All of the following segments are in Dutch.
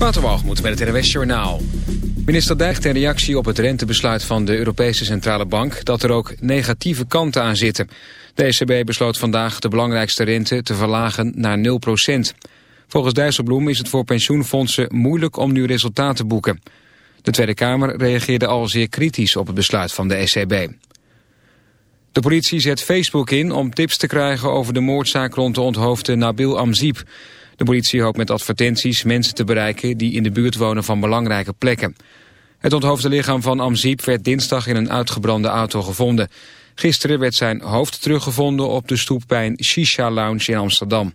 Waterwalgemoed met het RWS Journaal. Minister Dijgt in reactie op het rentebesluit van de Europese Centrale Bank... dat er ook negatieve kanten aan zitten. De ECB besloot vandaag de belangrijkste rente te verlagen naar 0% Volgens Dijsselbloem is het voor pensioenfondsen moeilijk om nu resultaten te boeken. De Tweede Kamer reageerde al zeer kritisch op het besluit van de ECB. De politie zet Facebook in om tips te krijgen over de moordzaak rond de onthoofde Nabil Amziep... De politie hoopt met advertenties mensen te bereiken die in de buurt wonen van belangrijke plekken. Het onthoofde lichaam van Amziep werd dinsdag in een uitgebrande auto gevonden. Gisteren werd zijn hoofd teruggevonden op de stoep bij een Shisha Lounge in Amsterdam.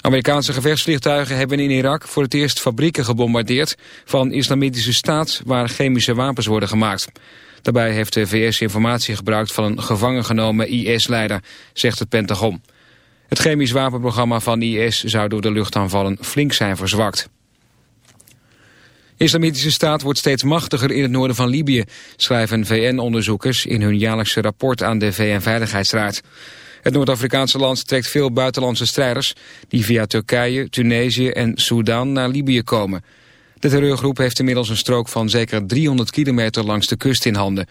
Amerikaanse gevechtsvliegtuigen hebben in Irak voor het eerst fabrieken gebombardeerd van islamitische staat waar chemische wapens worden gemaakt. Daarbij heeft de VS informatie gebruikt van een gevangen genomen IS-leider, zegt het Pentagon. Het chemisch wapenprogramma van IS zou door de luchtaanvallen flink zijn verzwakt. Islamitische staat wordt steeds machtiger in het noorden van Libië, schrijven VN-onderzoekers in hun jaarlijkse rapport aan de VN-veiligheidsraad. Het Noord-Afrikaanse land trekt veel buitenlandse strijders die via Turkije, Tunesië en Soudaan naar Libië komen. De terreurgroep heeft inmiddels een strook van zeker 300 kilometer langs de kust in handen.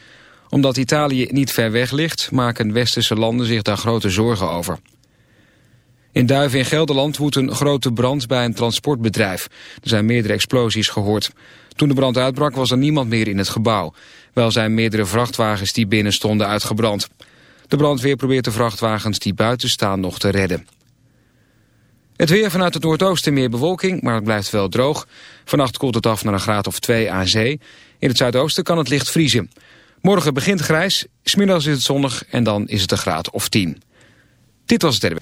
Omdat Italië niet ver weg ligt, maken westerse landen zich daar grote zorgen over. In Duiven in Gelderland woedt een grote brand bij een transportbedrijf. Er zijn meerdere explosies gehoord. Toen de brand uitbrak was er niemand meer in het gebouw. Wel zijn meerdere vrachtwagens die binnen stonden uitgebrand. De brandweer probeert de vrachtwagens die buiten staan nog te redden. Het weer vanuit het noordoosten meer bewolking, maar het blijft wel droog. Vannacht koelt het af naar een graad of 2 aan zee. In het zuidoosten kan het licht vriezen. Morgen begint grijs, smiddags is het zonnig en dan is het een graad of 10. Dit was het derde.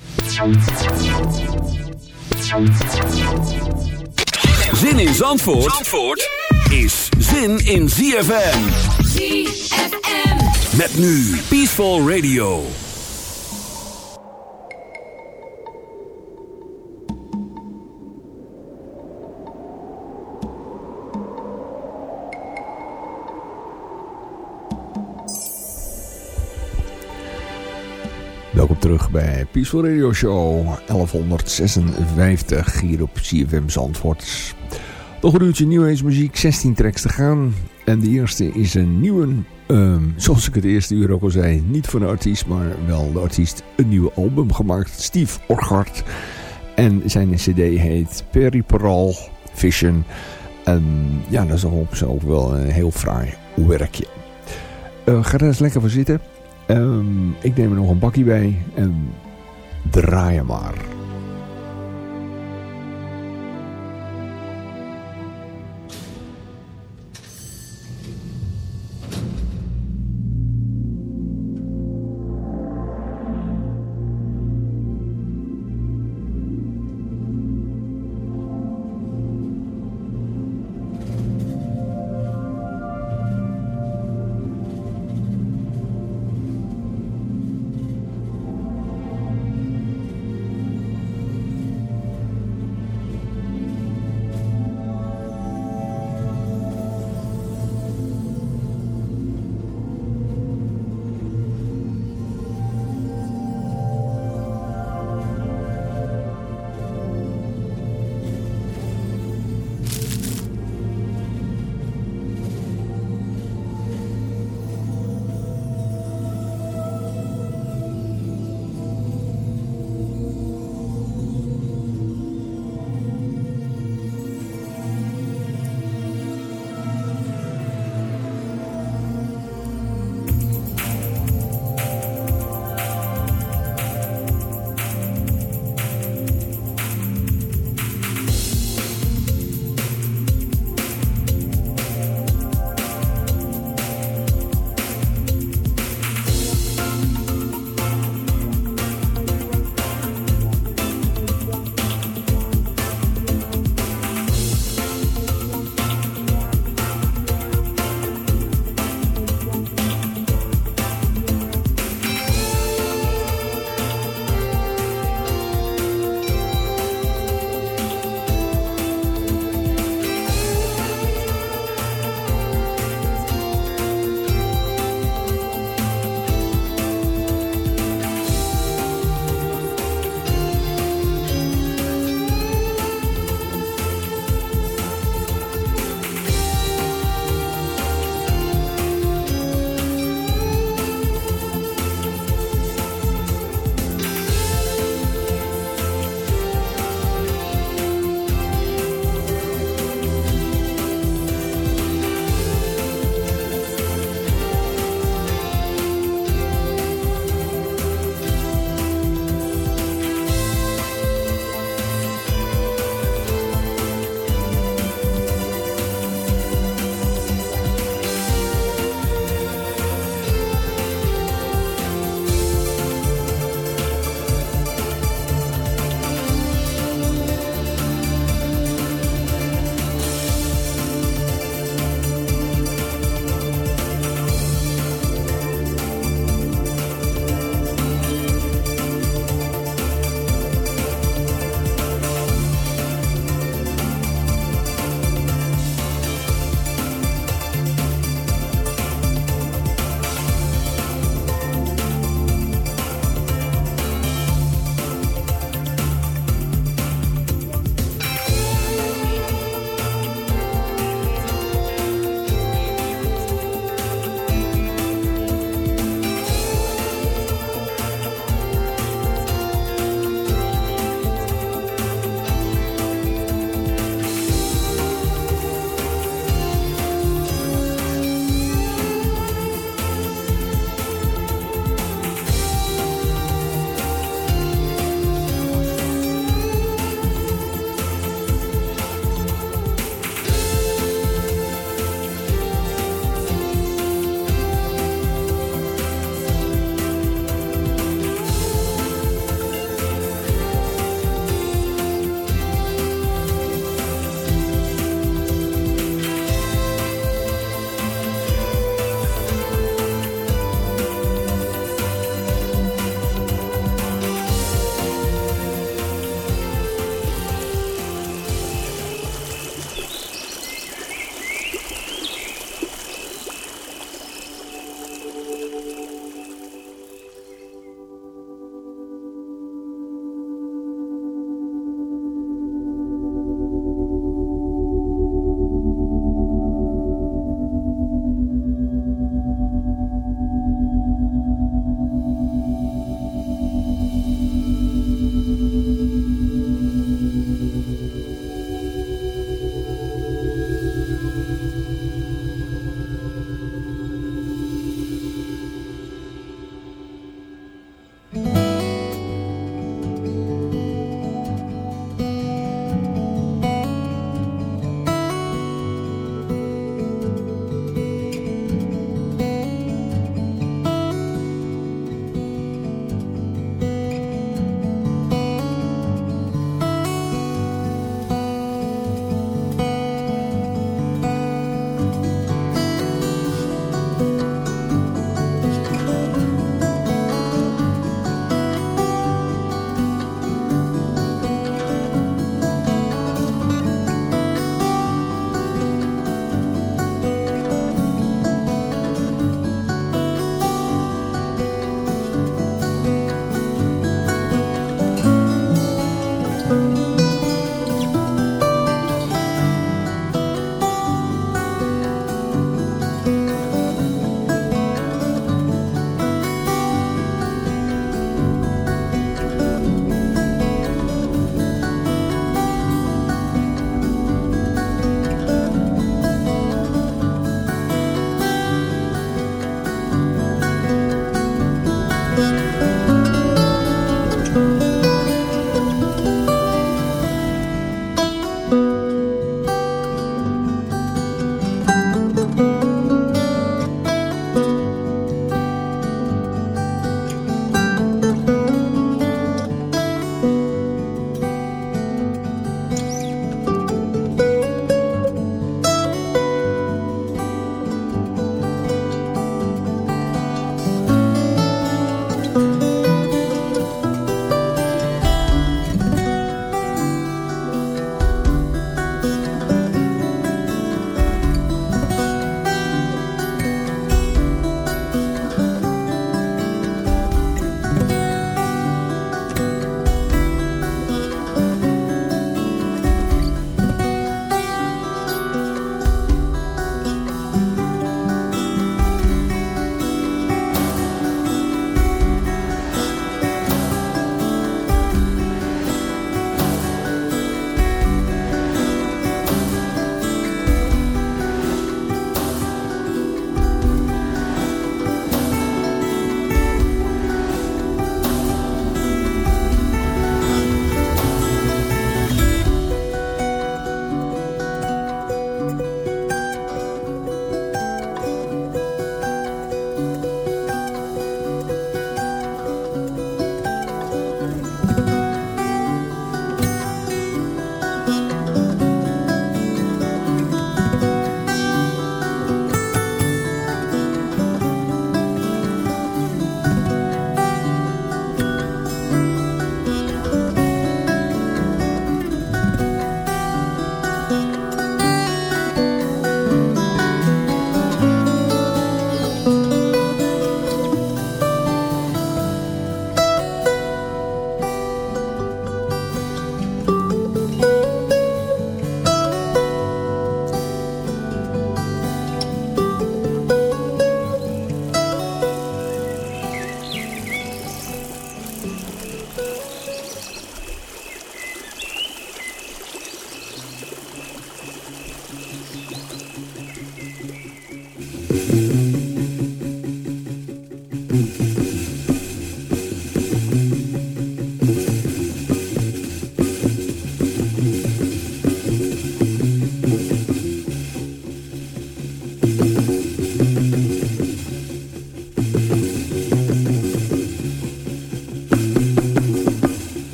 Zin in Zandvoort, Zandvoort is zin in ZFM. ZFM. Met nu Peaceful Radio. Welkom terug bij Peaceful Radio Show 1156 hier op CFM Zandvoort. Nog een uurtje New muziek, 16 tracks te gaan. En de eerste is een nieuwe, um, zoals ik het eerste uur ook al zei, niet van de artiest, maar wel de artiest, een nieuw album gemaakt. Steve Orgard. En zijn cd heet Periparal Vision. En ja, dat is op zo wel een heel fraai werkje. Uh, ga er eens lekker voor zitten. Um, ik neem er nog een bakje bij en draai maar.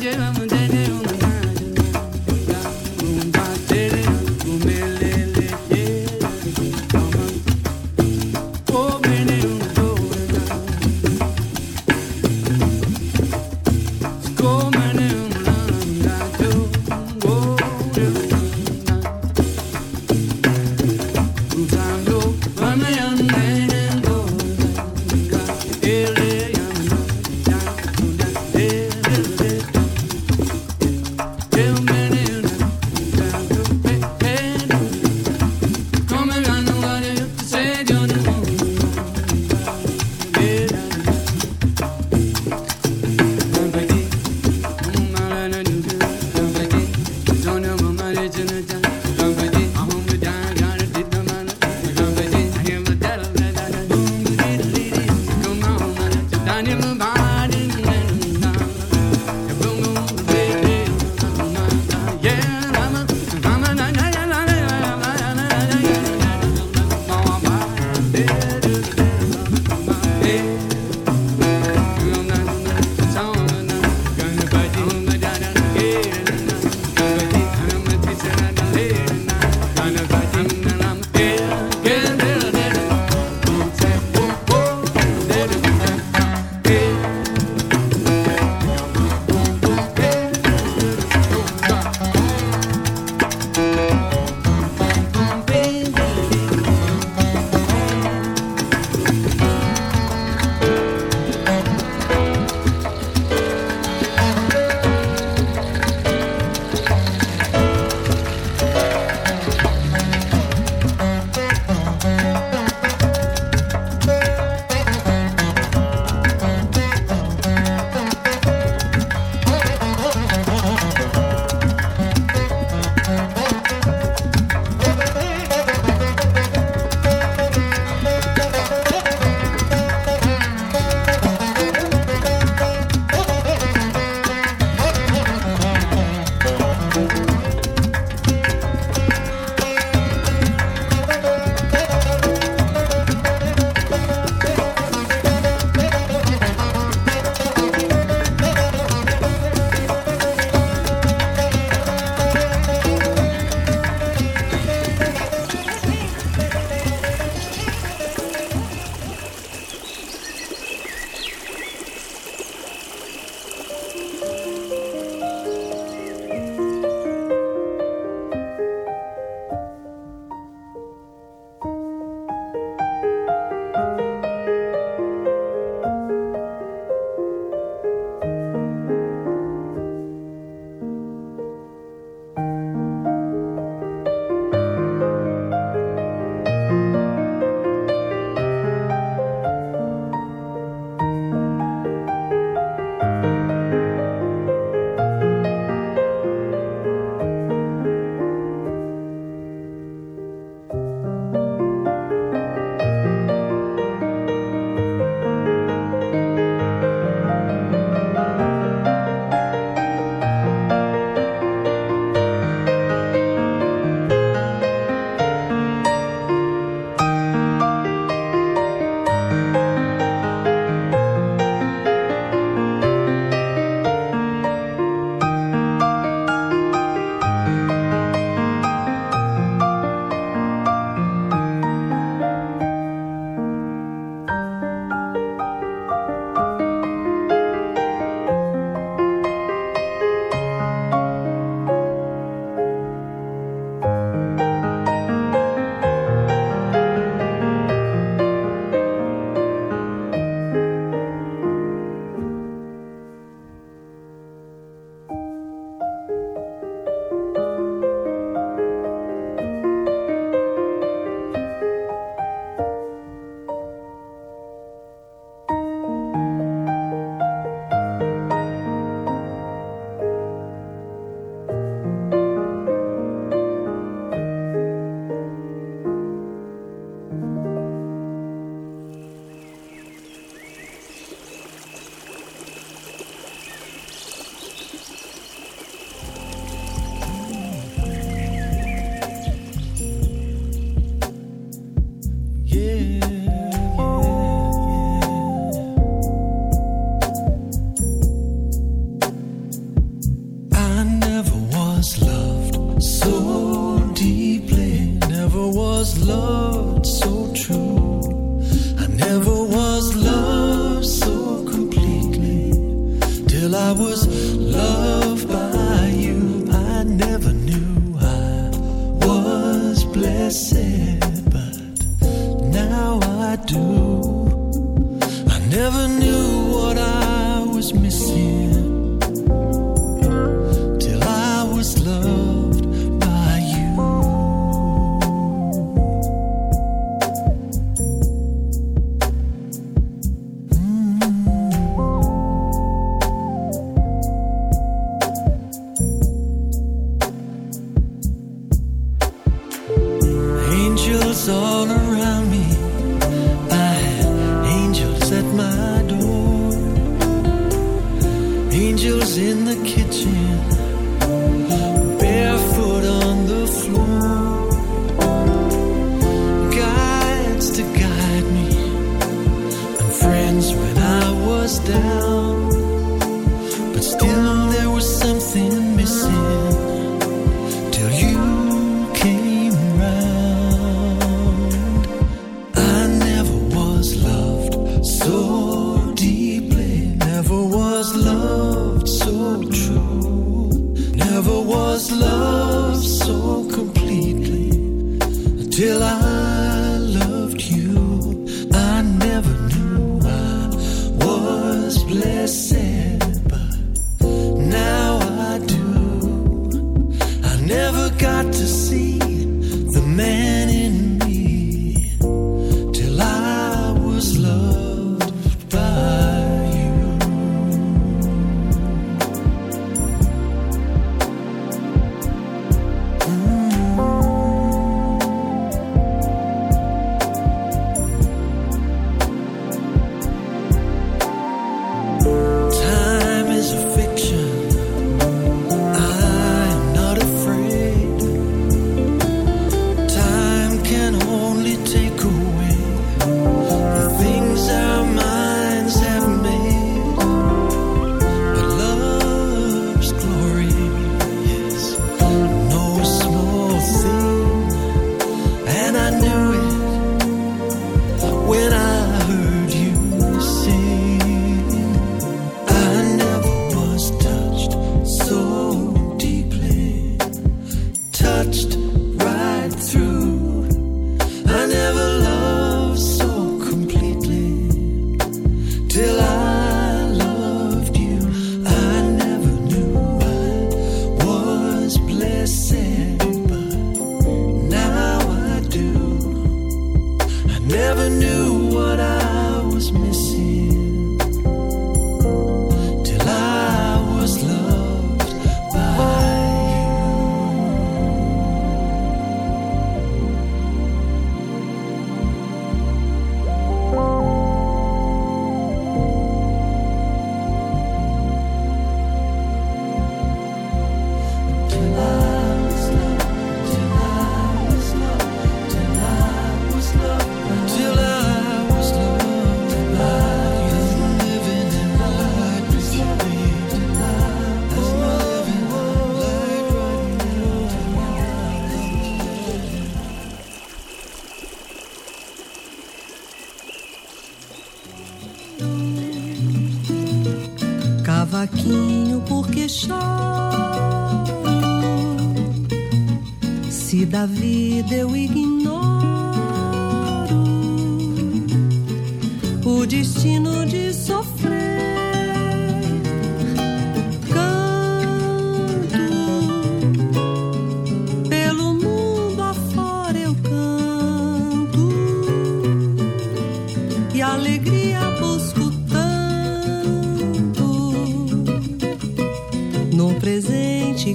Yeah.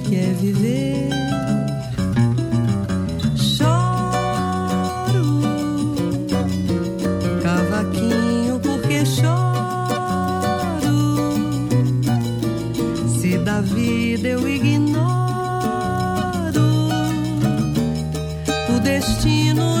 quer viver. Choro, cavaquinho, porque choro. Se da vida eu ignoro o destino.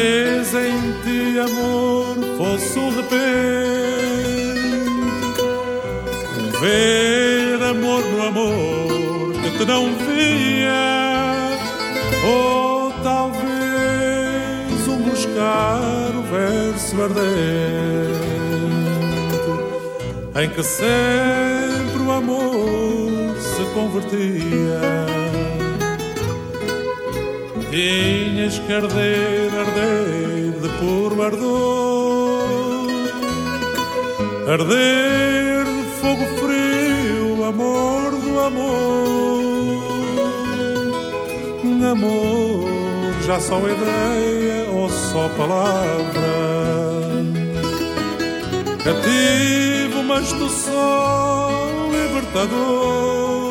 Em ti, amor, fosse um repente. Ver amor no amor que te não via. Ou talvez um buscar o verso ardente em que sempre o amor se convertia. Tinhas que arder, arder de puro ardor Arder de fogo frio, amor do amor. Amor, já só ideia ou só palavra. Cativo, mas tu só libertador.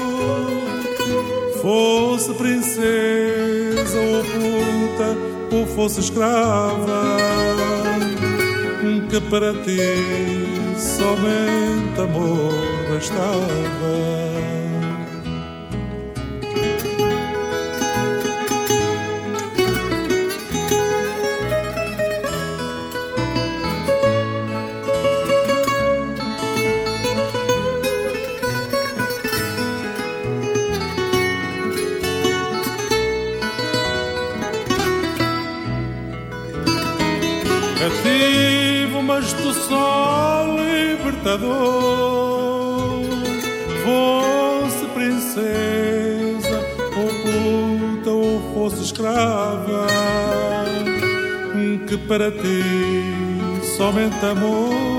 Fosse princesa ou puta, ou fosse escrava, que para ti somente amor bastava. Para ti somente amor